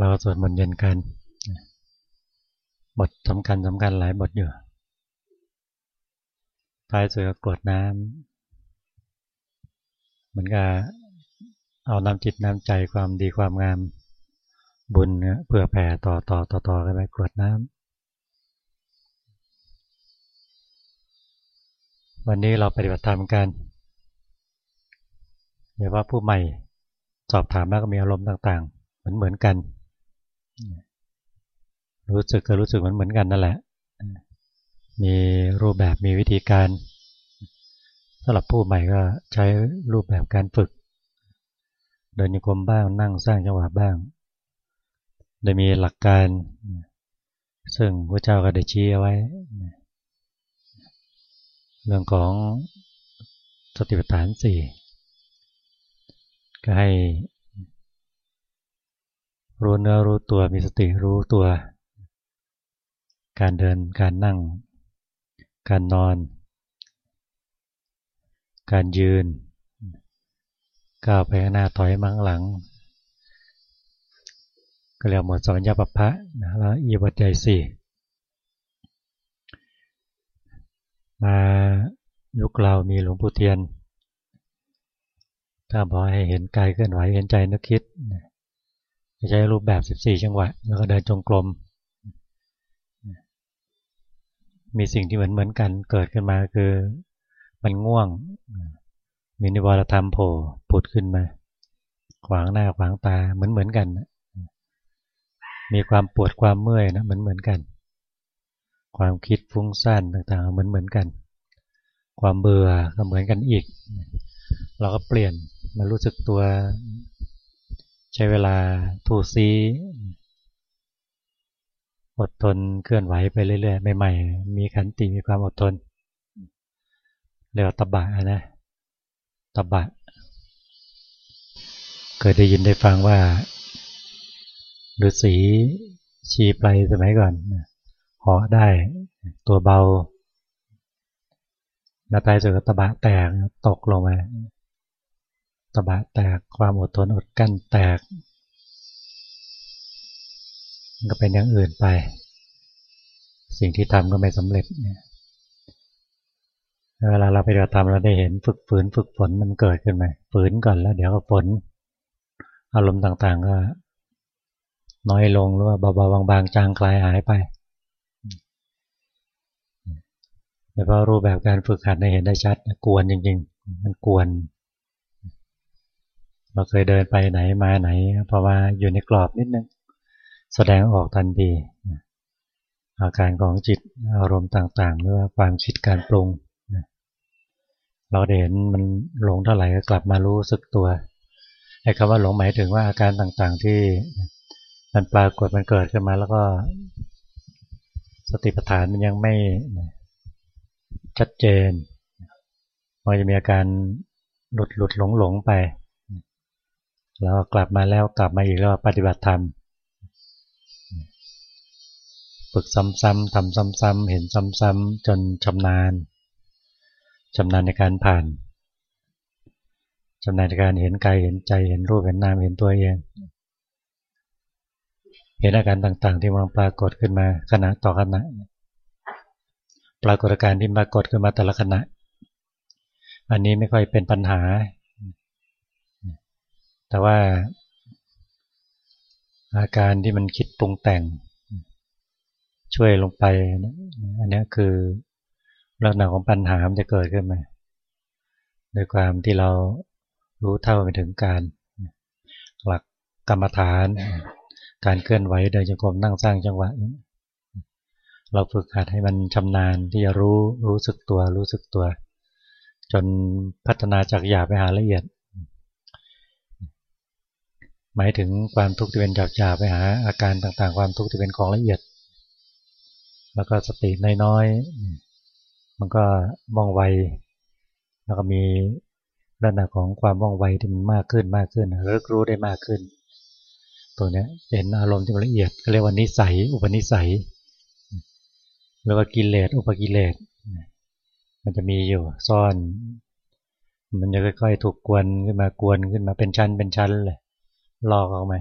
เราสวดมนต์เย็นกัน บทสำคัญสำคัญหลายบทอยู่ท้ายสุดก็กรวดน้ำเหมือนกับเอาน้ำจิตน้ำใจความดีความงามบุญเพื่อแผ่ต่อต่อต่อต่อกันไปกรวดน้ำวันนี้เราปฏิบัติธรรมกันอย่าว่าผู้ใหม่สอบถามแล้วก็มีอารมณ์ต่างๆ เหมือนเหมือนกัน รู้สึกก็รู้สึกเหมือนเหมือนกันนั่นแหละ มีรูปแบบมีวิธีการสำหรับผู้ใหม่ก็ใช้รูปแบบการฝึก เดินโยกมบ้างนั่งสร้างจังหวะบ้าง โดยมีหลักการ ซึ่งพระเจ้าก็ได้ชี้เอาไว้ เรื่องของสติปัฏฐานสี่ก็ให้ รู้เนื้อรู้ตัวมีสติรู้ตัว การเดินการนั่ง การนอน การยืน ก้าวไปข้างหน้าถอยมังหลัง ก็เรียกหมดสัญญาปภะนะแล้วอีบทใหญ่สี่มายุคเรามีหลวงปู่เทียน ถ้าบอกให้เห็นกายเคลื่อนไหวเห็นใจนึกคิด ใช้รูปแบบ 14 จังหวะ แล้วก็เดินจงกรม มีสิ่งที่เหมือนเหมือนกันเกิดขึ้นมาคือมันง่วง มีนิวรธรรมโผล่ผุดขึ้นมา ขวางหน้าขวางตาเหมือนเหมือนกัน มีความปวดความเมื่อยนะเหมือนเหมือนกัน ความคิดฟุ้งซ่านต่างๆ เหมือนเหมือนกัน ความเบื่อก็เหมือนกันอีก เราก็เปลี่ยนมารู้สึกตัว ใช้เวลาถูซีอดทนเคลื่อนไหวไปเรื่อยๆใหม่ๆมีขันติมีความอดทนเรียกว่าตบะนะตบะเคยได้ยินได้ฟังว่าฤาษีชีไพรสมัยก่อนหาะได้ตัวเบาแล้วท้ายสุดตบะแตกตกลงมา บะแตก ความอดทนอดกั้นแตกก็เป็นอย่างอื่นไป สิ่งที่ทำก็ไม่สำเร็จเนี่ยเวลาเราไปเดินทำเราได้เห็นฝึกฝืนฝึกฝนมันเกิดขึ้นไหมฝืนก่อนแล้ว เดี๋ยวก็ฝนอารมณ์ต่างๆก็ น้อยลงหรือว่าเบาๆบางๆ จางคลายหายไปแต่พอรูปแบบการฝึกหัดได้เห็นได้ชัดกวนจริง ๆ มันกวน เราเคยเดินไปไหนมาไหน เพอมาอยู่ในกรอบนิดนึง แสดงออกทันทีอาการของจิตอารมณ์ต่างๆหรือว่าความคิดการปรุงเราเห็นมันหลงเท่าไหร่ก็กลับมารู้สึกตัวไอ้คำว่าหลงหมายถึงว่าอาการต่างๆที่มันปรากฏมันเกิดขึ้นมาแล้วก็สติปัฏฐานมันยังไม่ชัดเจนมันจะมีอาการหลุดหลุดหลงหลงไป เรากลับมาแล้วกลับมาอีกแล้วปฏิบัติธรรม ฝึกซ้ำๆทำซ้ำๆเห็นซ้ำๆจนชำนาญชำนาญในการผ่านชำนาญในการเห็นกายเห็นใจเห็นรูปเห็นนามเห็นตัวเอง เห็นอาการต่างๆ ที่มันปรากฏขึ้นมาขณะต่อขณะปรากฏการที่ปรากฏขึ้นมาแต่ละขณะ อันนี้ไม่ค่อยเป็นปัญหา แต่ว่า อาการที่มันคิดปรุงแต่ง ช่วยลงไป อันนี้คือลักษณะของปัญหามันจะเกิดขึ้นมาด้วยความที่เรารู้เท่าไปถึงการ หลักกรรมฐาน การเคลื่อนไหวโดยจงกรมนั่งสร้างจังหวะเราฝึกหัดให้มันชำนาญที่จะรู้รู้สึกตัวรู้สึกตัว จนพัฒนาจากหยาบไปหาละเอียด หมายถึงความทุกข์ที่เป็นหยาบๆไปหา อาการต่างๆ ความทุกข์ที่เป็นของละเอียด แล้วก็สติน้อยๆมันก็มองไวแล้วก็มีระดับของความว่องไวที่มันมากขึ้นมากขึ้นเริกรู้ได้มากขึ้น ตัวนี้เห็นอารมณ์ที่ละเอียดก็เรียกว่านิสัย อุปนิสัยหรือว่ากิเลสอุปกิเลสมันจะมีอยู่ซ่อน มันจะค่อยๆ ถูกกวนขึ้นมากวนขึ้นมาเป็นชั้นเป็นชั้นเลย ลอกออกมา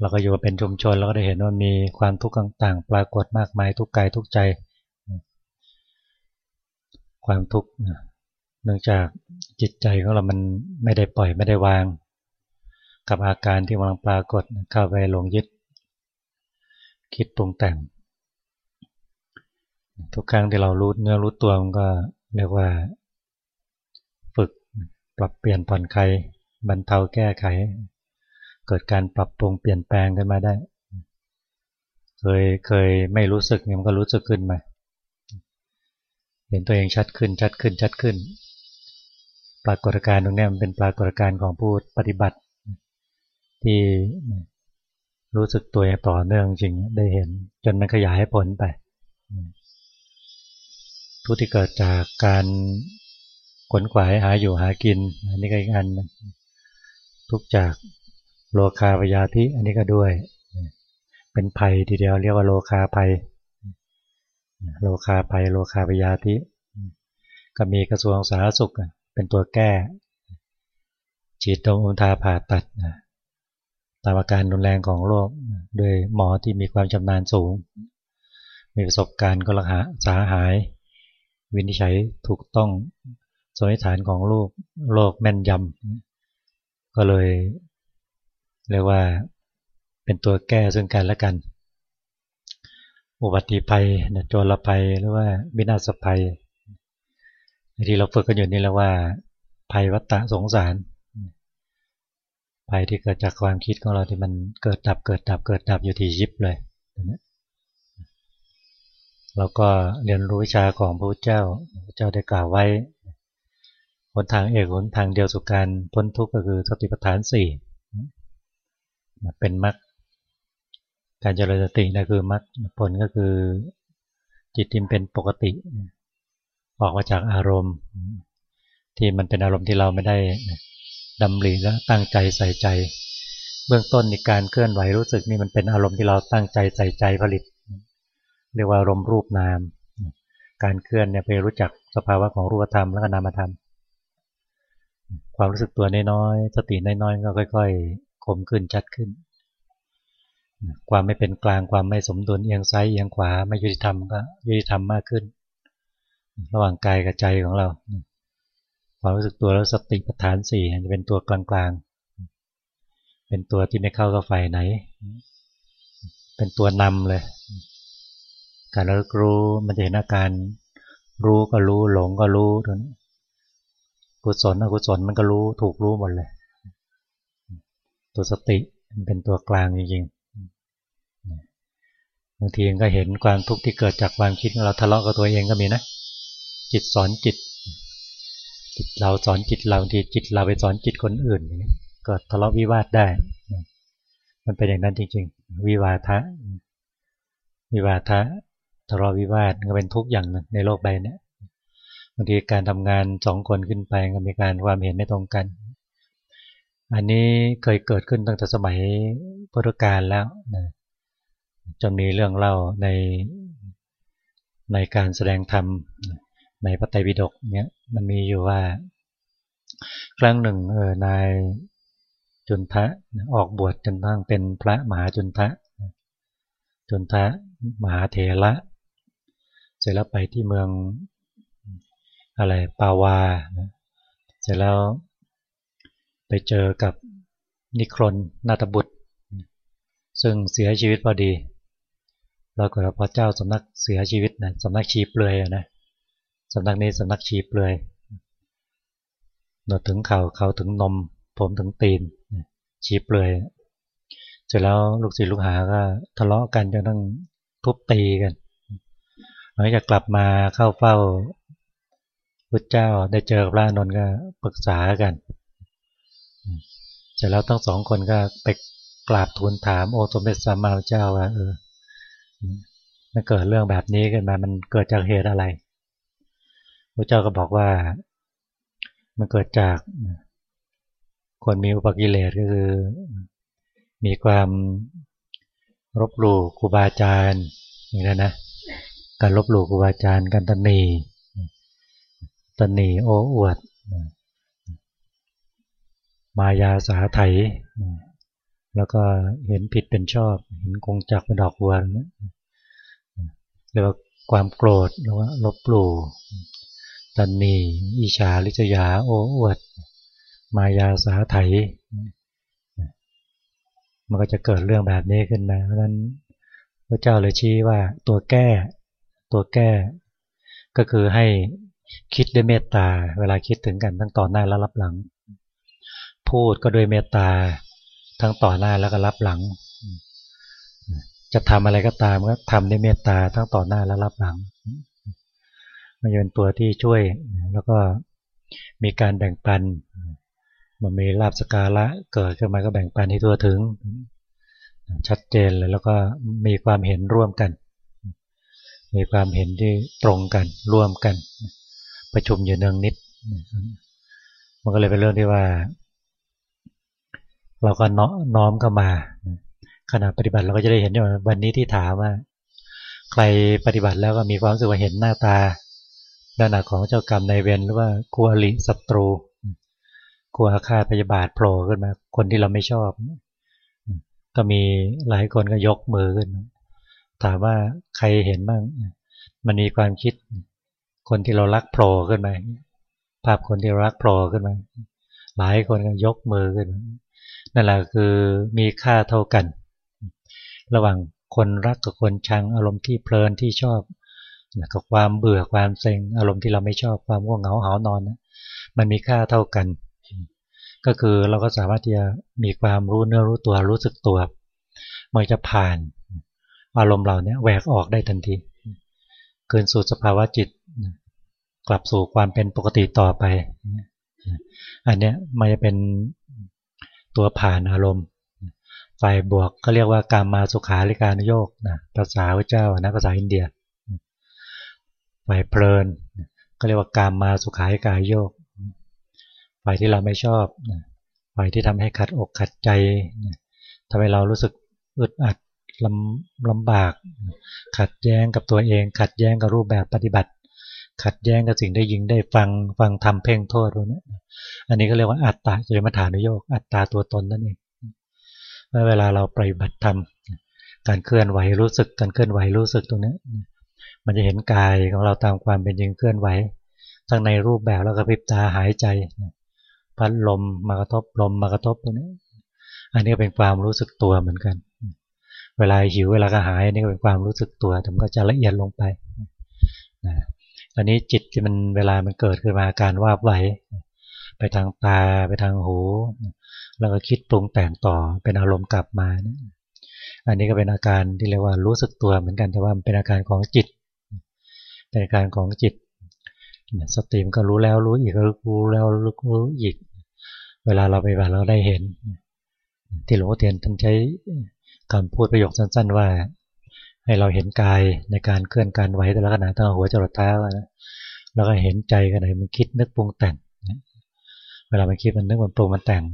เราก็อยู่เป็นชุมชนเราก็ได้เห็นว่ามีความทุกข์ต่างๆ ปรากฏมากมายทุกกายทุกใจ ความทุกข์เนื่องจากจิตใจของเรามันไม่ได้ปล่อยไม่ได้วาง กับอาการที่กำลังปรากฏเข้าไปหลงยึด คิดปรุงแต่ง ทุกครั้งที่เรารู้เนื้อรู้ตัวมันก็เรียกว่า ฝึกปรับเปลี่ยนผ่อนคลาย บรรเทาแก้ไข เกิดการปรับปรุงเปลี่ยนแปลงขึ้นมาได้ เคยเคยไม่รู้สึกมันก็รู้สึกขึ้นมา เห็นตัวเองชัดขึ้นชัดขึ้นชัดขึ้น ปรากฏการณ์ตรงนี้มันเป็นปรากฏการณ์ของผู้ปฏิบัติ ที่รู้สึกตัวต่อเนื่องจริงได้เห็น จนมันขยายผลไป ทุกที่เกิดจากการขนขวายหาอยู่หากิน อันนี้ก็อีกอัน ทุกจากโลคาพยาธิอันนี้ก็ด้วย เป็นภัยทีเดียวเรียกว่าโลคาภัย โลคาภัย โลคาพยาธิก็มีกระทรวงสาธารณสุขเป็นตัวแก้ฉีดตรงอุทาผ่าตัดตามอาการรุนแรงของโรคด้วยหมอที่มีความชำนาญสูง มีประสบการณ์ก็รักษาสาหาย วินิจฉัยถูกต้องสมมติฐานของโรคโรคแม่นยำ ก็เลยเรียกว่าเป็นตัวแก้ซึ่งกันและกัน อุบัติภัยโจรภัยหรือว่าวินาศภัยที่เราฝึกกันอยู่นี่แล้วว่า ภัยวัตตะสงสาร ภัยที่เกิดจากความคิดของเราที่มันเกิดดับเกิดดับเกิดดับอยู่ที่ยิบเลยเราก็เรียนรู้วิชาของพระพุทธเจ้าพระเจ้าได้กล่าวไว้ หนทางเอกหนทางเดียวสุการพ้นทุกข์ก็คือสติปัฏฐานสี่เป็นมรรคการเจริญสตินะคือมรรคผลก็คือจิตที่เป็นปกติ ออกมาจากอารมณ์ ที่มันเป็นอารมณ์ที่เราไม่ได้ดำริและตั้งใจใส่ใจ เบื้องต้นในการเคลื่อนไหวรู้สึกนี่มันเป็นอารมณ์ที่เราตั้งใจใส่ใจผลิต เรียกว่าอารมณ์รูปนาม การเคลื่อนเนี่ยไปรู้จักสภาวะของรูปธรรมและนามธรรม ความรู้สึกตัวน้อยๆสติน้อยๆก็ค่อย ๆ คมขึ้นชัดขึ้น ความไม่เป็นกลางความไม่สมดุลเอียงซ้ายเอียงขวาไม่ยุติธรรมก็ยุติธรรมมากขึ้น ระหว่างกายกับใจของเรา ความรู้สึกตัวแล้วสติปัฏฐานสี่จะเป็นตัวกลางๆ เป็นตัวที่ไม่เข้ากับฝ่ายไหน เป็นตัวนำเลย การระลึกรู้มันจะเห็นอาการรู้ก็รู้หลงก็รู้ทั้งนั้น กุศลอกุศลมันก็รู้ถูกรู้หมดเลย ตัวสติมันเป็นตัวกลางจริงๆบางทีก็เห็นความทุกข์ที่เกิดจากความคิดเราทะเลาะกับตัวเองก็มีนะ จิตสอนจิต จิตเราสอนจิตเราบางทีจิตเราไปสอนจิตคนอื่นก็ทะเลาะวิวาทได้ มันเป็นอย่างนั้นจริง ๆ วิวาทะวิวาทะทะเลาะวิวาทก็เป็นทุกข์อย่างหนึ่งในโลกใบนี้ บางทีการทำงานสองคนขึ้นไปก็มีการความเห็นไม่ตรงกัน อันนี้เคยเกิดขึ้นตั้งแต่สมัยพุทธกาลแล้วนะจนมีเรื่องเล่าในในการแสดงธรรมในพระไตรปิฎกเนี่ยมันมีอยู่ว่า ครั้งหนึ่งเออนายจุนทะออกบวชจนทั้งเป็นพระมหาจุนทะจุนทะมหาเถระเสร็จแล้วไปที่เมือง อะไรปาวาเสร็จแล้วไปเจอกับนิครนนาตบุตร ซึ่งเสียชีวิตพอดีเราก็พระเจ้าสำนักเสียชีวิตนะสำนักชีเปลือยนะสำนักนี้สำนักชีเปลือยหนวดถึงเข่าเข่าถึงนม ผมถึงตีนชีเปลือยเสร็จแล้วลูกศิษย์ลูกหาก็ทะเลาะกันจนต้องทุบตีกันหลังจากกลับมาเข้าเฝ้า พุทธเจ้าได้เจอพระนนท์ก็ปรึกษากันเสร็จแล้วทั้งสองคนก็ไปกราบทูลถามโอสมเด็จสัมมามพุทธเจ้าว่าเออมันเกิดเรื่องแบบนี้ขึ้นมา มันเกิดจากเหตุอะไรพระเจ้าก็บอกว่ามันเกิดจากคนมีอุปกิเลสก็คือ มีความรบหลู่ครูบาอาจารย์อย่างนั้นนะการลบหลู่ครูบาอาจารย์การตนี ตนีโอ้อวด มายาสาไถ แล้วก็เห็นผิดเป็นชอบ เห็นกงจักเป็นดอกบัวนะเรียกว่าความโกรธหรือว่าลบหลู่ตันนีอิชาลิจยาโอ้อวด มายาสาไถ มันก็จะเกิดเรื่องแบบนี้ขึ้นมาเพราะนั้นพระเจ้าเลยชี้ว่าตัวแก้ ตัวแก้ ก็คือให้ คิดด้วยเมตตา เวลาคิดถึงกันทั้งต่อหน้าและรับหลัง พูดก็ด้วยเมตตา ทั้งต่อหน้าแล้วก็รับหลัง จะทำอะไรก็ตามก็ทำด้วยเมตตาทั้งต่อหน้าและรับหลัง มันเป็นตัวที่ช่วยแล้วก็มีการแบ่งปัน มันมีลาบสกาละเกิดขึ้นมาก็แบ่งปันให้ทั่วถึง ชัดเจนเลยแล้วก็มีความเห็นร่วมกัน มีความเห็นที่ตรงกันร่วมกัน ประชุมอยู่เนืองนิด มันก็เลยเป็นเรื่องที่ว่า เราก็น้อมเข้ามาขณะปฏิบัติเราก็จะได้เห็นว่าวันนี้ที่ถามว่า ใครปฏิบัติแล้วก็มีความรู้สึกว่าเห็นหน้าตาด้านหน้าของเจ้ากรรมในเวรหรือว่ากลัวลิศัตรู กลัวฆ่าพยาบาทโผล่ขึ้นมา คนที่เราไม่ชอบ ก็มีหลายคนก็ยกมือขึ้น ถามว่าใครเห็นบ้าง มันมีความคิด คนที่เรารักโผล่ขึ้นมาภาพคนที่รักโผล่ขึ้นมา หลายคนก็ยกมือขึ้นนั่นแหละคือมีค่าเท่ากัน ระหว่างคนรักกับคนชังอารมณ์ที่เพลินที่ชอบกับความเบื่อความเซ็ง อารมณ์ที่เราไม่ชอบความง่วงเหงาหานอนนะมันมีค่าเท่ากัน ก็คือเราก็สามารถที่จะมีความรู้เนื้อรู้ตัวรู้สึกตัวมันจะผ่าน อารมณ์เราเนี่ยแหวกออกได้ทันทีเกินสู่สภาวะจิต กลับสู่ความเป็นปกติต่อไป อันเนี้ยมันจะเป็นตัวผ่านอารมณ์ ฝ่ายบวกก็เรียกว่าการมาสุขาริการโยกนะภาษาพระเจ้านะภาษาอินเดีย ฝ่ายเพลิน ก็เรียกว่าการมาสุขายกายโยก ฝ่ายที่เราไม่ชอบ ฝ่ายที่ทำให้ขัดอกขัดใจทำให้เรารู้สึกอึดอัดลำลำบาก ขัดแย้งกับตัวเอง ขัดแย้งกับรูปแบบปฏิบัติ ขัดแย้งกับสิ่งได้ยิงได้ฟังฟังทำเพ่งโทษพวกนี้อันนี้ก็เรียกว่าอัตตาจะเมาฐานโยกอัตตาตัวตนนั่นเองเวลาเราปฏิบัติทำการเคลื่อนไหวรู้สึกการเคลื่อนไหวรู้สึกตรงนี้มันจะเห็นกายของเราตามความเป็นจริงเคลื่อนไหวทั้งในรูปแบบแล้วก็พิบตาหายใจพัดลมมากระทบลมมากระทบตรงนี้ อันนี้เป็นความรู้สึกตัวเหมือนกัน เวลาหิวเวลาก็หายอันนี้ก็เป็นความรู้สึกตัวแต่มันก็จะละเอียดลงไปนะ อันนี้จิตที่มันเวลามันเกิดขึ้นมาการว่าไหวไปทางตาไปทางหูแล้วก็คิดปรุงแต่งต่อเป็นอารมณ์กลับมาอันนี้ก็เป็นอาการที่เรียกว่ารู้สึกตัวเหมือนกันแต่ว่าเป็นอาการของจิตในอาการของจิตสติมก็รู้แล้วรู้อีกรู้แล้วรู้อีก เวลาเราไปบัตเราได้เห็น ที่หลวงพ่อเทียนท่านใช้คำพูดประโยคสั้น ๆ ว่า ให้เราเห็นกายในการเคลื่อนการไหวแต่ละขณะตั้งหัวจรดเท้าแล้วก็เห็นใจกันไหนมันคิดนึกปรุงแต่งเวลามันคิดมันนึกมันปรุงมันแต่ง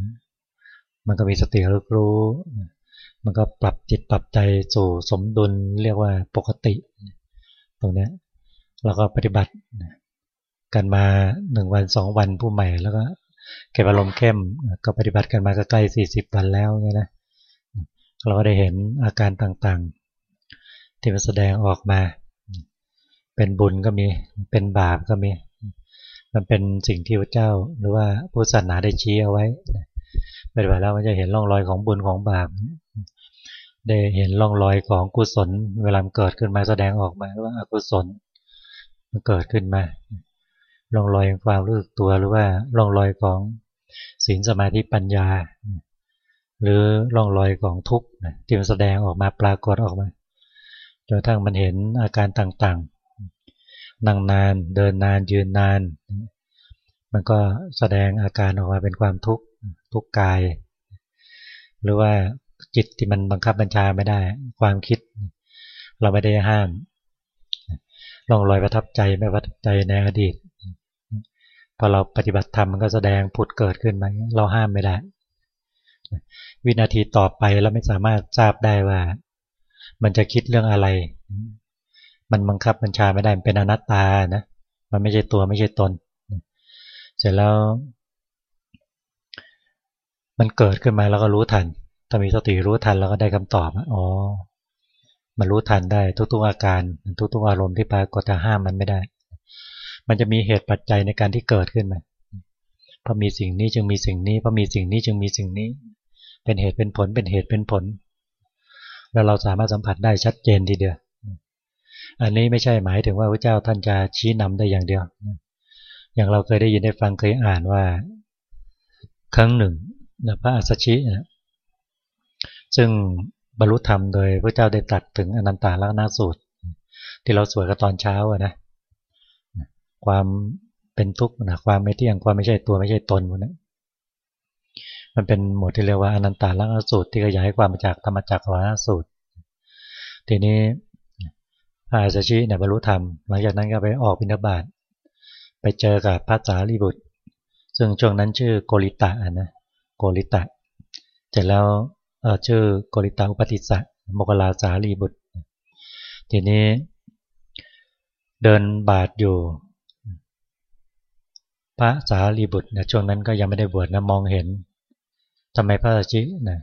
มันก็มีสติรู้รู้ มันก็ปรับจิตปรับใจสู่สมดุลเรียกว่าปกติ ตรงนี้เราก็ปฏิบัติกันมาหนึ่งวันสองวันผู้ใหม่ แล้วก็เก็บอารมณ์เข้มก็ปฏิบัติกันมาก็ใกล้สี่สิบวันแล้วเนี่ยนะเราก็ได้เห็นอาการต่างๆ ที่มันแสดงออกมา เป็นบุญก็มีเป็นบาปก็มี มันเป็นสิ่งที่พระเจ้า หรือว่าผู้ศาสนาได้ชี้เอาไว้ปฏิบัติแล้วมันจะเห็นร่องรอยของบุญของบาปได้เห็นร่องรอยของกุศล เวลาเกิดขึ้นมาแสดงออกมาหรือว่าอกุศลมันเกิดขึ้นมาร่องรอยของความรู้สึกตัวหรือว่าร่องรอยของศีลสมาธิปัญญา หรือร่องรอยของทุกข์ที่มันแสดงออกมาปรากฏออกมา จนทั้งมันเห็นอาการต่างๆ นั่งนานเดินนานยืนนาน มันก็แสดงอาการออกมาเป็นความทุกข์ทุกข์กาย หรือว่าจิตที่มันบังคับบัญชาไม่ได้ ความคิด เราไม่ได้ห้ามร่องรอยประทับใจไม่ประทับใจในอดีตพอเราปฏิบัติธรรมมันก็แสดงผุดเกิดขึ้นมาเราห้ามไม่ได้วินาทีต่อไปเราไม่สามารถทราบได้ว่า มันจะคิดเรื่องอะไร มันบังคับบัญชาไม่ได้มันเป็นอนัตตานะ มันไม่ใช่ตัวไม่ใช่ตน เสร็จแล้ว มันเกิดขึ้นมาแล้วก็รู้ทัน ถ้ามีสติรู้ทันเราก็ได้คำตอบ อ๋อ มันรู้ทันได้ทุกๆอาการ ทุกๆอารมณ์ที่ปรากฏแต่ห้ามมันไม่ได้ มันจะมีเหตุปัจจัยในการที่เกิดขึ้นมาพอมีสิ่งนี้จึงมีสิ่งนี้พอมีสิ่งนี้จึงมีสิ่งนี้ เป็นเหตุเป็นผลเป็นเหตุเป็นผล แล้วเราสามารถสัมผัสได้ชัดเจนทีเดียว อันนี้ไม่ใช่หมายถึงว่าพระเจ้าท่านจะชี้นำได้อย่างเดียว อย่างเราเคยได้ยินได้ฟังเคยอ่านว่า ครั้งหนึ่งพระอัสสชิซึ่งบรรลุธรรมโดยพระเจ้าได้ตรัสถึงอนันตาลักนาสูตร ที่เราสวดกันตอนเช้าอะนะความเป็นทุกข์นะความไม่เที่ยงความไม่ใช่ตัวไม่ใช่ตนพวกนี้ มันเป็นหมวดที่เรียกว่าอนันตาลักษสูตรที่ขยายความมาจากธรรมจักรวาสูตร ทีนี้พระอาสชิเนี่ยบรรลุธรรม หลังจากนั้นก็ไปออกบิณฑบาตไปเจอกับพระสารีบุตร ซึ่งช่วงนั้นชื่อโกริตะนะโกริตะเสร็จแล้วชื่อโกริตาอุปติสสะโมกลาสารีบุตร ทีนี้เดินบาทอยู่ พระสารีบุตรนะช่วงนั้นก็ยังไม่ได้บวชนะมองเห็น ทำไมพระราชินะ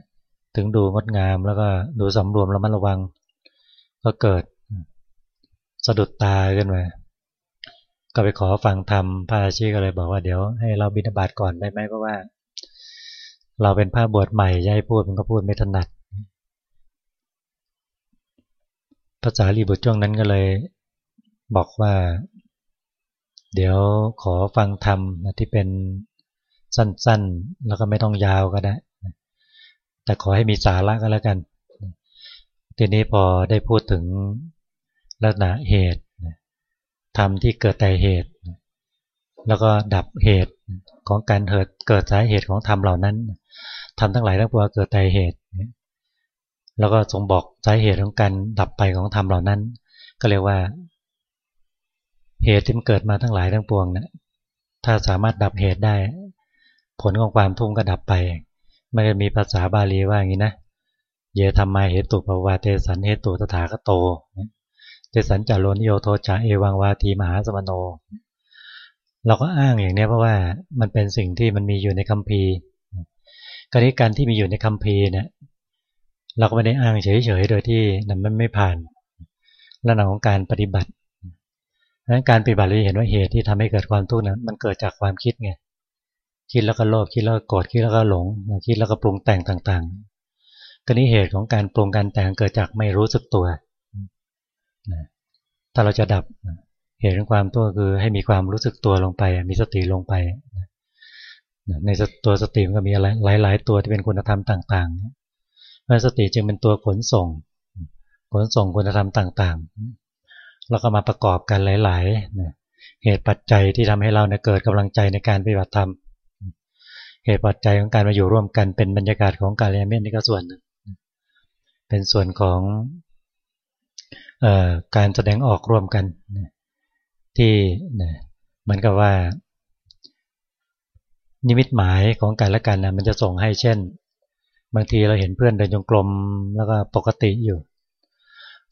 ถึงดูงดงามแล้วก็ดูสำรวมแล้วมันระวัง ก็เกิดสะดุดตาขึ้นมาก็ไปขอฟังธรรมพระราชิก็เลยบอกว่าเดี๋ยวให้เราบิณฑบาตก่อนได้ไหมเพราะว่า เราเป็นผ้าบวชใหม่ย่ายพูดมันก็พูดไม่ถนัดภาษาลีบุตรช่วงนั้นก็เลยบอกว่า เดี๋ยวขอฟังธรรมที่เป็น สั้นๆ แล้วก็ไม่ต้องยาวก็ได้ แต่ขอให้มีสาระก็แล้วกัน ทีนี้พอได้พูดถึงลักษณะเหตุธรรมที่เกิดแต่เหตุ แล้วก็ดับเหตุของการเกิดเกิดสาเหตุของธรรมเหล่านั้นทำทั้งหลายทั้งปวงเกิดแต่เหตุ แล้วก็ทรงบอกสาเหตุของการดับไปของธรรมเหล่านั้น ก็เรียกว่า เหตุที่มันเกิดมาทั้งหลายทั้งปวงนะถ้าสามารถดับเหตุได้ ผลของความทุกข์ก็ดับไปไม่ได้มีภาษาบาลีว่าอย่างนี้นะเยธรรมาเหตุปวาเตสันเหตุตถาคโตเตสันจารโลนิโยโทจาเอวังวาทีมหาสมโน เราก็อ้างอย่างนี้เพราะว่ามันเป็นสิ่งที่มันมีอยู่ในคัมภีร์การนี้การที่มีอยู่ในคัมภีร์เนี่ยเราก็ไม่ได้อ้างเฉยๆโดยที่นั้นมันไม่ผ่านลักษณะของการปฏิบัติดังนั้นการปฏิบัติเราเห็นว่าเหตุที่ทำให้เกิดความทุกข์นั้นมันเกิดจากความคิดไง คิดแล้วก็โลภคิดแล้วก็โกรธคิดแล้วก็หลง คิดแล้วก็ปรุงแต่งต่างๆก็นี้เหตุของการปรุงการแต่งเกิดจากไม่รู้สึกตัวถ้าเราจะดับเหตุของความตัวคือให้มีความรู้สึกตัวลงไป มีสติลงไป ในตัวสติมันก็มีอะไรหลาย ๆ ตัวที่เป็นคุณธรรมต่างๆเพราะสติจึงเป็นตัวขนส่ง ขนส่งคุณธรรมต่างๆ แล้วก็มาประกอบกันหลายๆเหตุปัจจัยที่ทำให้เราเเกิดกำลังใจในการปฏิบัติธรรม เหตุปัจจัยของการมาอยู่ร่วมกันเป็นบรรยากาศของการเรียนเมตนี่ก็ส่วนหนึ่งเป็นส่วนของออการแสดงออกร่วมกัน ที่เหมือนกับว่า นิมิตหมายของการละกันนะมันจะส่งให้เช่น บางทีเราเห็นเพื่อนเดินจงกรมแล้วก็ปกติอยู่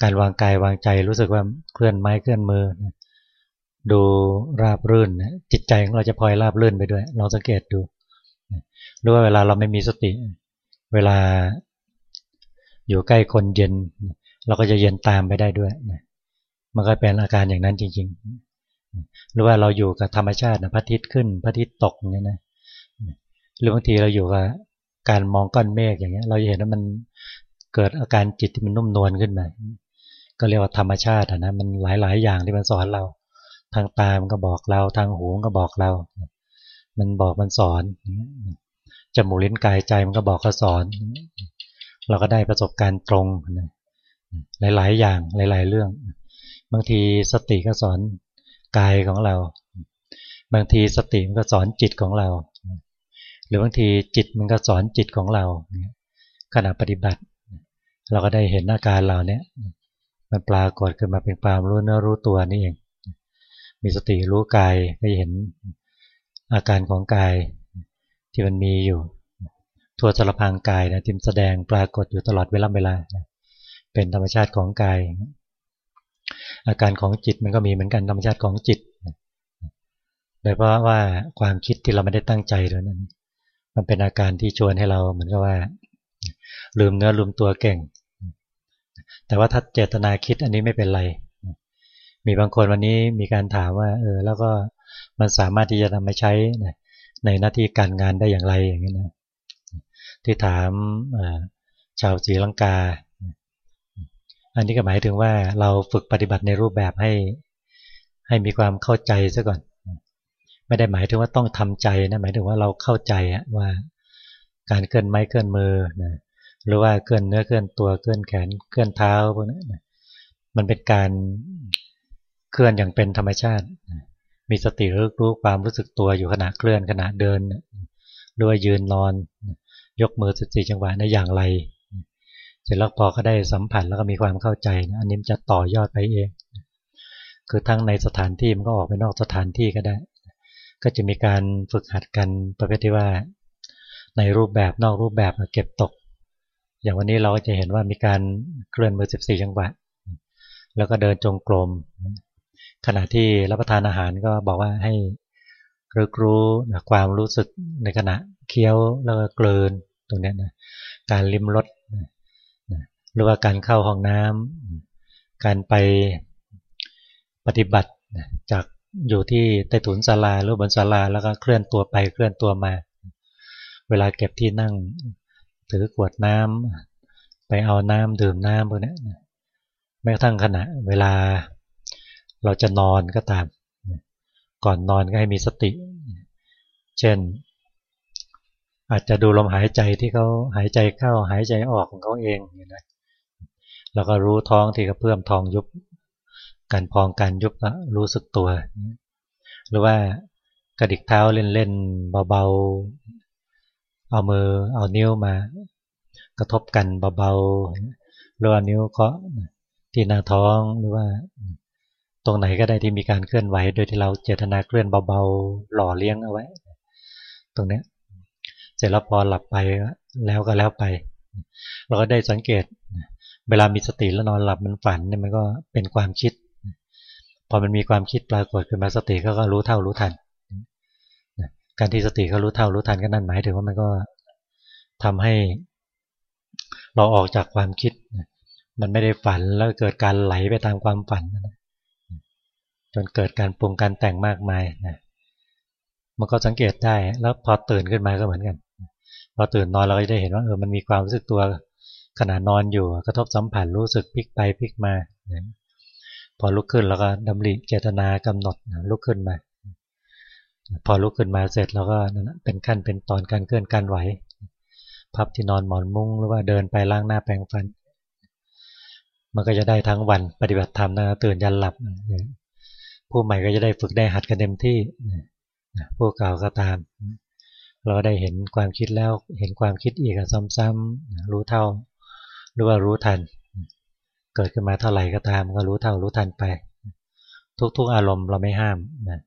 การวางกายวางใจรู้สึกว่าเคลื่อนไม้เคลื่อนมือ ดูราบรื่น จิตใจของเราจะพลอยราบรื่นไปด้วยลองสังเกตดู หรือว่าเวลาเราไม่มีสติ เวลาอยู่ใกล้คนเย็น เราก็จะเย็นตามไปได้ด้วยมันก็เป็นอาการอย่างนั้นจริง ๆ หรือว่าเราอยู่กับธรรมชาตินะพระอาทิตย์ขึ้นพระอาทิตย์ตกเนี่ยนะหรือบางทีเราอยู่กับการมองก้อนเมฆอย่างเงี้ย เราจะเห็นว่ามันเกิดอาการจิตที่มันนุ่มนวลขึ้นมาก็เรียกว่าธรรมชาตินะมันหลาย ๆ อย่างที่มันสอนเรา ทางตามันก็บอกเราทางหูมันก็บอกเรา มันบอกมันสอน จมูกลิ้นกายใจมันก็บอกก็สอน เราก็ได้ประสบการณ์ตรงหลาย ๆ อย่างหลาย ๆ เรื่อง บางทีสติก็สอนกายของเรา บางทีสติมันก็สอนจิตของเรา หรือบางทีจิตมันก็สอนจิตของเราขณะปฏิบัติ เราก็ได้เห็นอาการเราเนี่ยมันปรากฏขึ้นมาเป็นความรู้เนื้อรู้ตัวนี่เอง มีสติรู้กายก็เห็นอาการของกาย ที่มันมีอยู่ ทั่วสารพางกายนะทิมแสดงปรากฏอยู่ตลอดเวลาเวลา เป็นธรรมชาติของกาย อาการของจิตมันก็มีเหมือนกันธรรมชาติของจิต โดยเพราะว่าความคิดที่เราไม่ได้ตั้งใจด้วยนั้น มันเป็นอาการที่ชวนให้เราเหมือนกับว่า ลืมเนื้อลืมตัวเก่ง แต่ว่าถ้าเจตนาคิดอันนี้ไม่เป็นไร มีบางคนวันนี้มีการถามว่า เออ แล้วก็มันสามารถที่จะนำมาใช้ ในหน้าที่การงานได้อย่างไรอย่างนี้นะที่ถามชาวศรีลังกา อันนี้ก็หมายถึงว่าเราฝึกปฏิบัติในรูปแบบให้ให้มีความเข้าใจซะก่อน ไม่ได้หมายถึงว่าต้องทำใจนะหมายถึงว่าเราเข้าใจว่าการเคลื่อนไม้เคลื่อนมือนะหรือว่าเคลื่อนเนื้อเคลื่อนตัวเคลื่อนแขนเคลื่อนเท้าพวกนี้นมันเป็นการเคลื่อนอย่างเป็นธรรมชาติ มีสติรู้รู้ความรู้สึกตัวอยู่ขณะเคลื่อนขณะเดินหรือว่ายืนนอน ยกมือสิบสี่จังหวะในอย่างไร เสร็จแล้วพอเขาได้สัมผัสแล้วก็มีความเข้าใจนะอันนี้จะต่อยอดไปเอง คือทั้งในสถานที่มันก็ออกไปนอกสถานที่ก็ได้ ก็จะมีการฝึกหัดกันประเภทที่ว่า ในรูปแบบนอกรูปแบบเก็บตก อย่างวันนี้เราก็จะเห็นว่ามีการเคลื่อนมือ 14 จังหวะ แล้วก็เดินจงกรม ขณะที่รับประทานอาหารก็บอกว่าให้รู้รู้ความรู้สึกในขณะเคี้ยวแล้วก็กลืนตรงนี้นะการลิ้มรสหรือว่าการเข้าห้องน้ำการไปปฏิบัติจากอยู่ที่ใต้ถุนศาลาหรือบนศาลาแล้วก็เคลื่อนตัวไปเคลื่อนตัวมา เวลาเก็บที่นั่งถือขวดน้ำไปเอาน้ำดื่มน้ำพวกนี้แม้กระทั่งขณะเวลา เราจะนอนก็ตาม ก่อนนอนก็ให้มีสติ เช่น อาจจะดูลมหายใจที่เขาหายใจเข้าหายใจออกของเขาเองนะแล้วก็รู้ท้องที่กระเพื่อมท้องยุบการพองการยุบรู้สึกตัว หรือว่ากระดิกเท้าเล่นๆเบาๆ เอามือเอานิ้วมา กระทบกันเบาๆหรือว่านิ้วเคาะที่หน้าท้องหรือว่า ตรงไหนก็ได้ที่มีการเคลื่อนไหว โดยที่เราเจตนาเคลื่อนเบาๆ หล่อเลี้ยงเอาไว้ ตรงนี้เสร็จแล้วพอหลับไปแล้วก็แล้วไป เราก็ได้สังเกต เวลามีสติแล้วนอนหลับมันฝันเนี่ยมันก็เป็นความคิด พอมันมีความคิดปรากฏขึ้นมาสติก็ก็รู้เท่ารู้ทัน การที่สติเขารู้เท่ารู้ทันก็นั่นหมายถึงว่ามันก็ทำให้ เราออกจากความคิด มันไม่ได้ฝันแล้วเกิดการไหลไปตามความฝัน จนเกิดการปรุงการแต่งมากมายนะมันก็สังเกตได้แล้วพอตื่นขึ้นมาก็เหมือนกัน พอตื่นนอนเราก็จะได้เห็นว่าเออมันมีความรู้สึกตัวขณะนอนอยู่ กระทบสัมผัสรู้สึกพลิกไปพลิกมาพอลุกขึ้นแล้วก็ดำริเจตนากำหนดลุกขึ้นมา พอลุกขึ้นมาเสร็จเราก็เป็นขั้นเป็นตอนการเคลื่อนการไหว พับที่นอนหมอนมุ้งหรือว่าเดินไปล้างหน้าแปรงฟัน มันก็จะได้ทั้งวันปฏิบัติธรรมนะตื่นยันหลับ ผู้ใหม่ก็จะได้ฝึกได้หัดกันเต็มที่ผู้เก่าก็ตาม เราได้เห็นความคิดแล้วเห็นความคิดอีกซ้ำๆรู้เท่า หรือว่ารู้ทัน เกิดขึ้นมาเท่าไหร่ก็ตาม ก็รู้เท่ารู้ทันไป ทุกๆอารมณ์เราไม่ห้ามนะ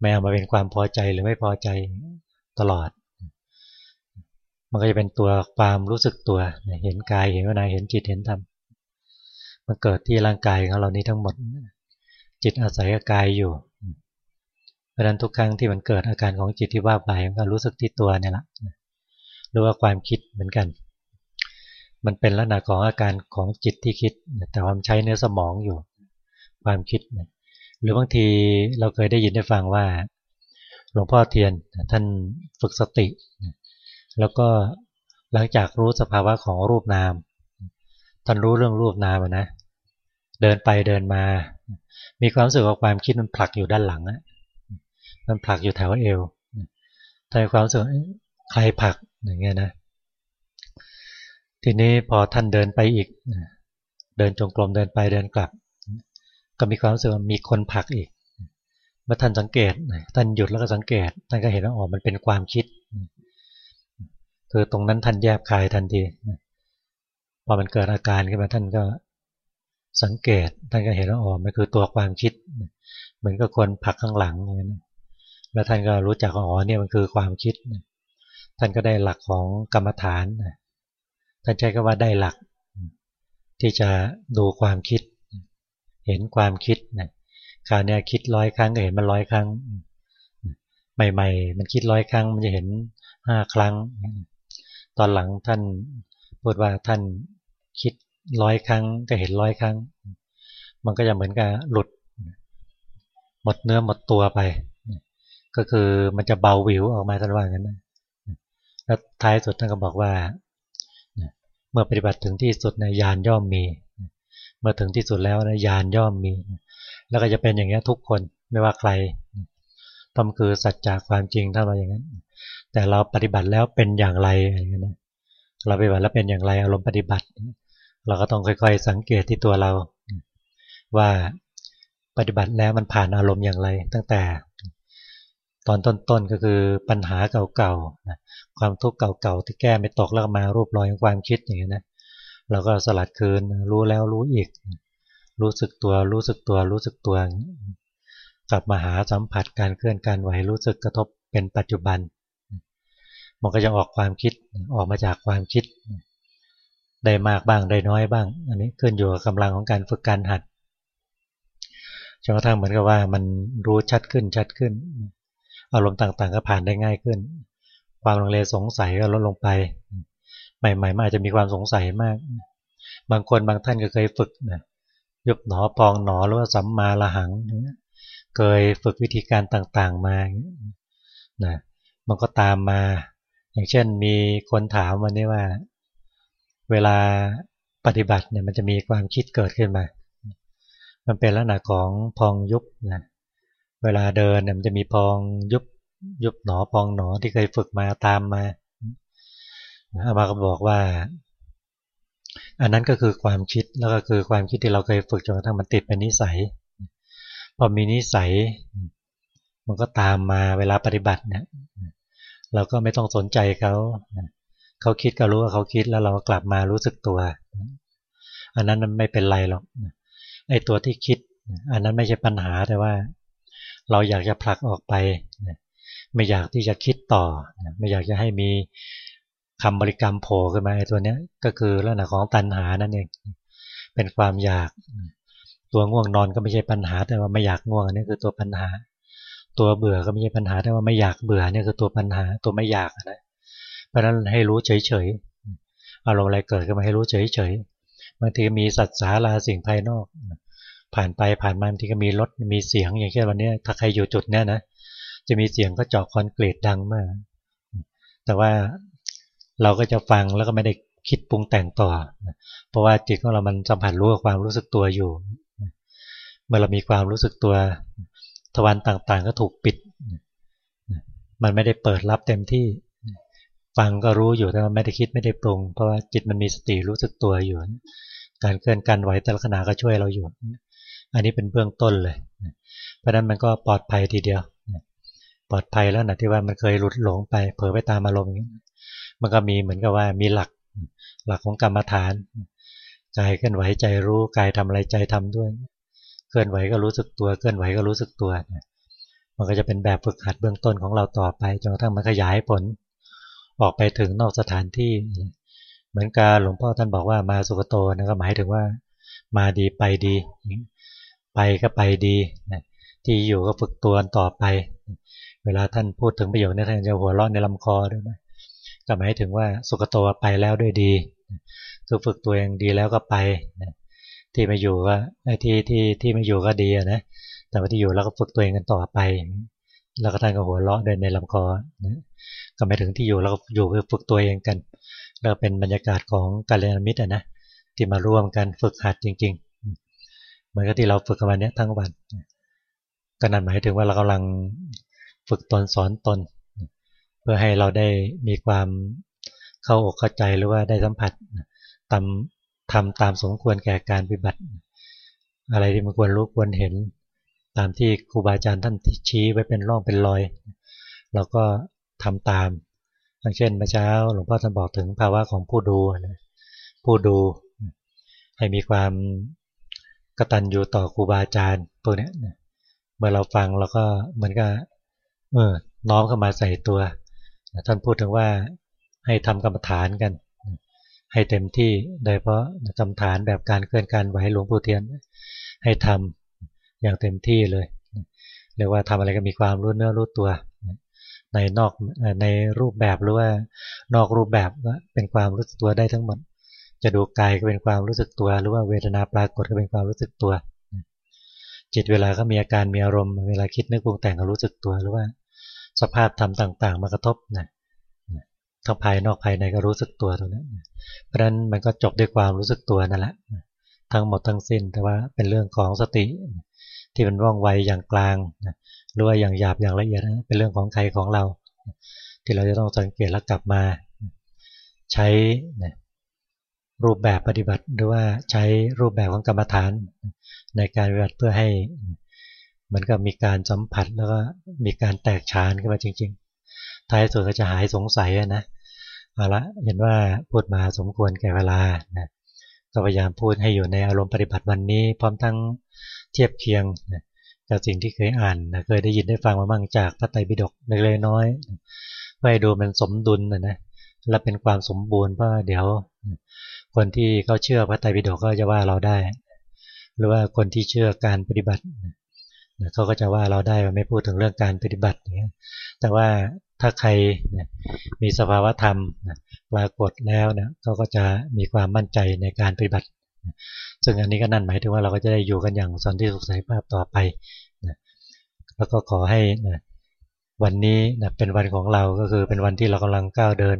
ไม่เอามาเป็นความพอใจหรือไม่พอใจตลอด มันก็จะเป็นตัวความรู้สึกตัว เห็นกายเห็นวิญญาณเห็นจิตเห็นธรรมมันเกิดที่ร่างกายของเรานี้ทั้งหมด จิตอาศัยกายอยู่ เพราะนั้นทุกครั้งที่มันเกิดอาการของจิตที่ว่าไปมันก็รู้สึกที่ตัวเนี่ยแหละหรือว่าความคิดเหมือนกัน มันเป็นลักษณะของอาการของจิตที่คิด แต่ว่ามใช้เนื้อสมองอยู่ ความคิด หรือบางทีเราเคยได้ยินได้ฟังว่า หลวงพ่อเทียนท่านฝึกสติ แล้วก็หลังจากรู้สภาวะของรูปนาม ท่านรู้เรื่องรูปนามนะ เดินไปเดินมา มีความรู้สึกว่าความคิดมันผลักอยู่ด้านหลังอะมันผลักอยู่แถวเอวถ้าความรู้สึกใครผลักอย่างเงี้ยนะ ทีนี้พอท่านเดินไปอีก เดินจงกรมเดินไปเดินกลับ ก็มีความรู้สึกมีคนผลักอีก เมื่อท่านสังเกต ท่านหยุดแล้วก็สังเกต ท่านก็เห็นว่าอ๋อมันเป็นความคิด คือตรงนั้นท่านแยบคายทันที พอมันเกิดอาการขึ้นมาท่านก็ สังเกตท่านก็เห็นว่าอ๋อมันคือตัวความคิดเหมือนกับคนผลักข้างหลังอย่างนี้แล้วท่านก็รู้จักอ๋อเนี่ยมันคือความคิด ท่านก็ได้หลักของกรรมฐานท่านใช้คำว่าได้หลัก ที่จะดูความคิด เห็นความคิดนะคราวนี้คิดร้อยครั้งก็เห็นมันร้อยครั้ง ใหม่ ๆ มันคิดร้อยครั้ง มันจะเห็นห้าครั้ง ตอนหลังท่านพูดว่าท่านคิด ร้อยครั้งก็เห็นร้อยครั้ง มันก็จะเหมือนกับหลุด หมดเนื้อหมดตัวไป ก็คือมันจะเบาวิวออกมาท่านว่างั้นแล้วท้ายสุดท่านก็บอกว่า เมื่อปฏิบัติถึงที่สุดในยานย่อมมี เมื่อถึงที่สุดแล้วนะยานย่อมมี แล้วก็จะเป็นอย่างนี้ทุกคนไม่ว่าใครต้องคือสัจจะความจริงถ้าเราอย่างนั้น แต่เราปฏิบัติแล้วเป็นอย่างไรอย่างนี้นะเราปฏิบัติแล้วเป็นอย่างไรอารมณ์ปฏิบัติ เราก็ต้องค่อยๆ สังเกตที่ตัวเรา ว่าปฏิบัติแล้วมันผ่านอารมณ์อย่างไร ตั้งแต่ ตอนต้นๆก็คือปัญหาเก่าๆความทุกข์เก่าๆที่แก้ไม่ตกแล้วมารูปรอยของความคิดอย่างนี้นะเราก็สลัดคืนรู้แล้วรู้อีก รู้สึกตัวรู้สึกตัวรู้สึกตัว กลับมาหาสัมผัสการเคลื่อนการไหวรู้สึกกระทบเป็นปัจจุบันมันก็จะออกความคิดออกมาจากความคิด ได้มากบ้างได้น้อยบ้าง อันนี้ขึ้นอยู่กับกำลังของการฝึกการหัดจนกระทั่งเหมือนกับว่ามันรู้ชัดขึ้นชัดขึ้น อารมณ์ต่างๆก็ผ่านได้ง่ายขึ้น ความลังเลสงสัยก็ลดลงไป ใหม่ๆมันอาจจะมีความสงสัยมาก บางคนบางท่านก็เคยฝึกนะยุบหนอปองหนอหรือว่าสัมมาละหัง เคยฝึกวิธีการต่างๆมานะมันก็ตามมา อย่างเช่นมีคนถามวันนี้ว่า เวลาปฏิบัติเนี่ยมันจะมีความคิดเกิดขึ้นมา มันเป็นลักษณะของพองยุบนะเวลาเดินเนี่ยมันจะมีพองยุบยุบหนอพองหนอที่เคยฝึกมาตามมาอามาก็บอกว่า อันนั้นก็คือความคิดแล้วก็คือความคิดที่เราเคยฝึกจนกระทั่งมันติดเป็นนิสัย พอมีนิสัย มันก็ตามมาเวลาปฏิบัติเนี่ยเราก็ไม่ต้องสนใจเขา เขาคิดก็รู้ว่าเขาคิดแล้วเรากลับมารู้สึกตัว อันนั้นมันไม่เป็นไรหรอกไอ้ตัวที่คิด อันนั้นไม่ใช่ปัญหาแต่ว่า เราอยากจะผลักออกไปไม่อยากที่จะคิดต่อ ไม่อยากจะให้มีคำบริกรรมโผล่ขึ้นมาไอ้ตัวเนี้ยก็คือลักษณะของตัณหานั่นเองเป็นความอยาก ตัวง่วงนอนก็ไม่ใช่ปัญหา แต่ว่าไม่อยากง่วงอันนี้คือตัวปัญหา ตัวเบื่อก็ไม่ใช่ปัญหาแต่ว่าไม่อยากเบื่อเนี่ยคือตัวปัญหา ตัวไม่อยากนะ เพราะนั้นให้รู้เฉยๆอารมณ์อะไรเกิดก็มาให้รู้เฉยๆบางทีมีสัตว์สาราสิ่งภายนอก ผ่านไปผ่านมาบางทีก็มีรถมีเสียงอย่างเช่นวันนี้ถ้าใครอยู่จุดเนี้ยนะจะมีเสียงก็เจาะคอนกรีตดังมาก แต่ว่าเราก็จะฟังแล้วก็ไม่ได้คิดปรุงแต่งต่อ เพราะว่าจิตของเรามันสัมผัสรู้กับความรู้สึกตัวอยู่ เมื่อเรามีความรู้สึกตัวทวารต่างๆ ก็ถูกปิด มันไม่ได้เปิดรับเต็มที่ ฟังก็รู้อยู่แต่ว่าไม่ได้คิดไม่ได้ปรุง เพราะว่าจิตมันมีสติรู้สึกตัวอยู่ การเคลื่อนการไหวแต่ละขณะก็ช่วยเราอยู่ อันนี้เป็นเบื้องต้นเลย เพราะนั้นมันก็ปลอดภัยทีเดียว ปลอดภัยแล้วนะที่ว่ามันเคยหลุดหลงไป เผลอไปตามอารมณ์มันก็มีเหมือนกับว่ามีหลักหลักของกรรมฐานกายเคลื่อนไหวใจรู้กายทำอะไรใจทำด้วย เคลื่อนไหวก็รู้สึกตัว เคลื่อนไหวก็รู้สึกตัว มันก็จะเป็นแบบฝึกหัดเบื้องต้นของเราต่อไปจนกระทั่งมันขยายผล ออกไปถึงนอกสถานที่ เหมือนการหลวงพ่อท่านบอกว่ามาสุกโตนะก็หมายถึงว่า มาดีไปดี ไปก็ไปดีที่อยู่ก็ฝึกตัวต่อไป เวลาท่านพูดถึงประโยชน์นี้ท่านจะหัวเราะในลำคอด้วยนะก็หมายถึงว่าสุกโตไปแล้วด้วยดีคือฝึกตัวเองดีแล้วก็ไปที่มาอยู่ก็ที่ที่ที่มาอยู่ก็ดีนะแต่ว่าที่อยู่แล้วก็ฝึกตัวเองกันต่อไป แล้วก็ท่านก็หัวเราะเดินในลำคอนะก็ไม่ถึงที่อยู่แล้วก็อยู่เพื่อฝึกตัวเองกัน แล้วเป็นบรรยากาศของกาลยานมิตรนะที่มาร่วมกันฝึกหัดจริงๆเหมือนกับที่เราฝึกกันวันนี้ทั้งวันก็นั่นหมายถึงว่าเรากำลังฝึกตนสอนตน เพื่อให้เราได้มีความเข้าอกเข้าใจหรือว่าได้สัมผัสตามทำตามสมควรแก่การปฏิบัติ อะไรที่มันควรรู้ควรเห็น ตามที่ครูบาอาจารย์ท่านชี้ไว้เป็นร่องเป็นรอย เราก็ทำตามอย่างเช่นเมื่อเช้าหลวงพ่อท่านบอกถึงภาวะของผู้ดูผู้ดูให้มีความกตัญญูต่อครูบาอาจารย์ตัวนี้เมื่อเราฟังเราก็เหมือนกับเออน้อมเข้ามาใส่ตัว ท่านพูดถึงว่าให้ทำกรรมฐานกัน ให้เต็มที่โดยเพราะกรรมฐานแบบการเคลื่อนการไหวหลวงปู่เทียนให้ทำ อย่างเต็มที่เลยเรียกว่าทำอะไรก็มีความรู้เนื้อรู้ตัว ในนอกในรูปแบบหรือว่านอกรูปแบบก็เป็นความรู้สึกตัวได้ทั้งหมด จะดูกายก็เป็นความรู้สึกตัว หรือว่าเวทนาปรากฏก็เป็นความรู้สึกตัว จิตเวลาก็มีอาการมีอารมณ์เวลาคิดนึกปรุงแต่งก็รู้สึกตัวหรือว่าสภาพธรรมต่าง ๆ มากระทบนะทั้งภายนอกภายในก็รู้สึกตัวตรงนี้เพราะฉะนั้นมันก็จบด้วยความรู้สึกตัวนั่นแหละทั้งหมดทั้งสิ้นแต่ว่าเป็นเรื่องของสติ ที่มันว่องไวอย่างกลางหรือว่าอย่างหยาบอย่างละเอียดเป็นเรื่องของใครของเรา ที่เราจะต้องสังเกตแล้วกลับมา ใช้รูปแบบปฏิบัติหรือว่าใช้รูปแบบของกรรมฐาน ในการปฏิบัติเพื่อให้มือนกับมีการสัมผัสแล้วก็มีการแตกฉานขึ้นมาจริง ๆ ท้ายสุดก็จะหายสงสัยนะเอาละเห็นว่าพูดมาสมควรแก่เวลานะ ก็พยายามพูดให้อยู่ในอารมณ์ปฏิบัติวันนี้พร้อมทั้งเทียบเคียงกับสิ่งที่เคยอ่านเคยได้ยินได้ฟังมาบ้างจากพระไตรปิฎกเล็กน้อยเพื่อให้ดูมันสมดุลนะนะและเป็นความสมบูรณ์เพราะเดี๋ยว คนที่เขาเชื่อพระไตรปิฎกก็จะว่าเราได้ หรือว่าคนที่เชื่อการปฏิบัติเขาก็จะว่าเราได้ไม่พูดถึงเรื่องการปฏิบัติแต่ว่า ถ้าใครมีสภาวธรรมปรากฏแล้วนะเขาก็จะมีความมั่นใจในการปฏิบัติ ซึ่งอันนี้ก็นั่นหมายถึงว่าเราก็จะได้อยู่กันอย่างสันติสุขสันติภาพต่อไปแล้วก็ขอให้วันนี้เป็นวันของเราก็คือเป็นวันที่เรากำลังก้าวเดิน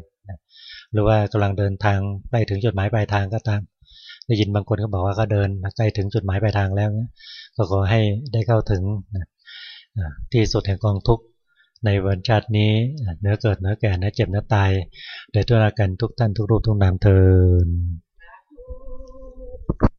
หรือว่ากำลังเดินทางใกล้ถึงจุดหมายปลายทางก็ตาม ได้ยินบางคนก็บอกว่าก็เดินใกล้ถึงจุดหมายปลายทางแล้วก็ขอให้ได้เข้าถึงที่สุดแห่งกองทุกข์ ในวันชาตินี้เนื้อเกิดเนื้อแก่เนื้อเจ็บเนื้อตายโดยตัวกันทุกท่านทุกรูปทุกนามเทิน